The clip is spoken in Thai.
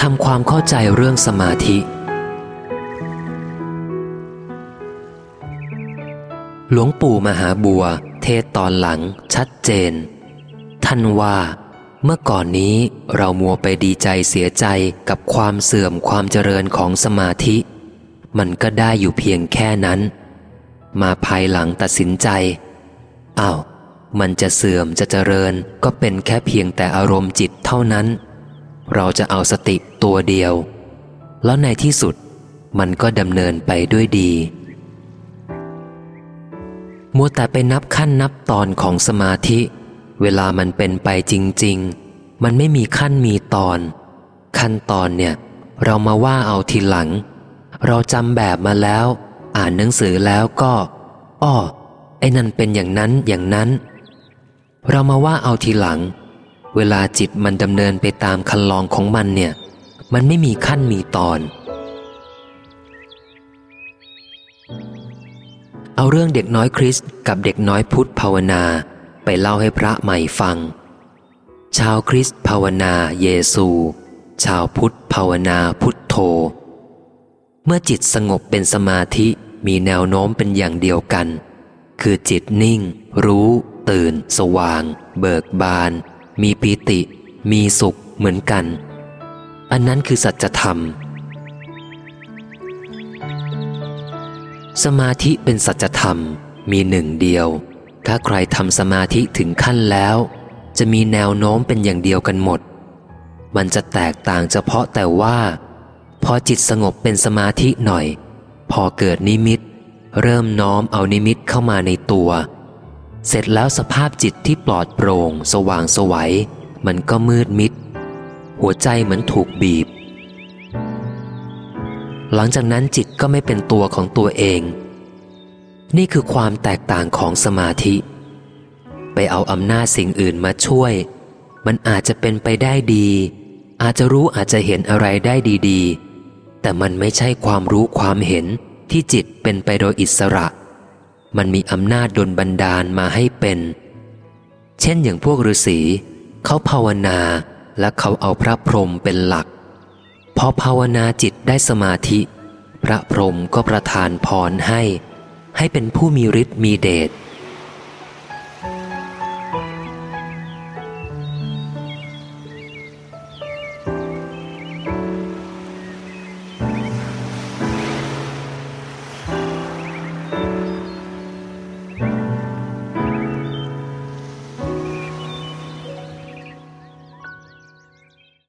ทำความเข้าใจเรื่องสมาธิ หลวงปู่มหาบัว เทศตอนหลังชัดเจน ท่านว่าเมื่อก่อนนี้เรามัวไปดีใจเสียใจกับความเสื่อมความเจริญของสมาธิ มันก็ได้อยู่เพียงแค่นั้น มาภายหลังตัดสินใจอา้าว มันจะเสื่อมจะเจริญก็เป็นแค่เพียงแต่อารมณ์จิตเท่านั้น เราจะเอาสติตัวเดียว แล้วในที่สุดมันก็ดำเนินไปด้วยดี มัวแต่ไปนับขั้นนับตอนของสมาธิ เวลามันเป็นไปจริง ๆ มันไม่มีขั้นมีตอน ขั้นตอนเนี่ย เรามาว่าเอาทีหลัง เราจำแบบมาแล้ว อ่านหนังสือแล้วก็อ้อไอ้นั่นเป็นอย่างนั้นอย่างนั้น เรามาว่าเอาทีหลัง เวลาจิตมันดำเนินไปตามคันลองของมันเนี่ย มันไม่มีขั้นมีตอน เอาเรื่องเด็กน้อยคริสกับเด็กน้อยพุทธภาวนา ไปเล่าให้พระใหม่ฟัง ชาวคริสต์ภาวนาเยซู ชาวพุทธภาวนาพุทโธ เมื่อจิตสงบเป็นสมาธิมีแนวโน้มเป็นอย่างเดียวกัน คือจิตนิ่ง รู้ ตื่น สว่าง เบิกบาน มีปีติ มีสุขเหมือนกัน อันนั้นคือสัจธรรม สมาธิเป็นสัจธรรมมีหนึ่งเดียว ถ้าใครทำสมาธิถึงขั้นแล้ว จะมีแนวโน้มเป็นอย่างเดียวกันหมด มันจะแตกต่างเฉพาะแต่ว่า พอจิตสงบเป็นสมาธิหน่อย พอเกิดนิมิต เริ่มน้อมเอานิมิตเข้ามาในตัว เสร็จแล้วสภาพจิตที่ปลอดโปร่ง สว่างสวัย มันก็มืดมิด หัวใจเหมือนถูกบีบ หลังจากนั้นจิตก็ไม่เป็นตัวของตัวเอง นี่คือความแตกต่างของสมาธิ ไปเอาอำนาจสิ่งอื่นมาช่วย มันอาจจะเป็นไปได้ดี อาจจะรู้อาจจะเห็นอะไรได้ดี ๆ แต่มันไม่ใช่ความรู้ความเห็นที่จิตเป็นไปโดยอิสระ มันมีอำนาจดลบันดาลมาให้เป็น เช่นอย่างพวกฤาษีเขาภาวนาและเขาเอาพระพรหมเป็นหลัก พอภาวนาจิตได้สมาธิ พระพรหมก็ประทานพรให้ ให้เป็นผู้มีฤทธิ์มีเดช